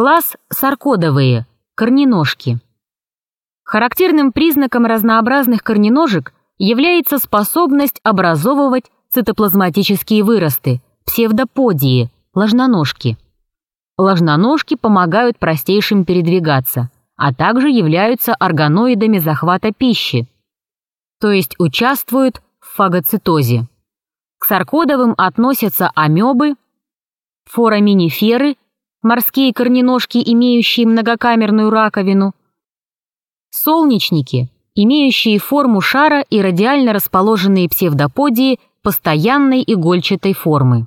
Класс саркодовые, корненожки. Характерным признаком разнообразных корненожек является способность образовывать цитоплазматические выросты, псевдоподии, ложноножки. Ложноножки помогают простейшим передвигаться, а также являются органоидами захвата пищи, то есть участвуют в фагоцитозе. К саркодовым относятся амебы, фораминиферы, морские корненожки, имеющие многокамерную раковину, солнечники, имеющие форму шара и радиально расположенные псевдоподии постоянной игольчатой формы.